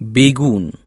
بيجون.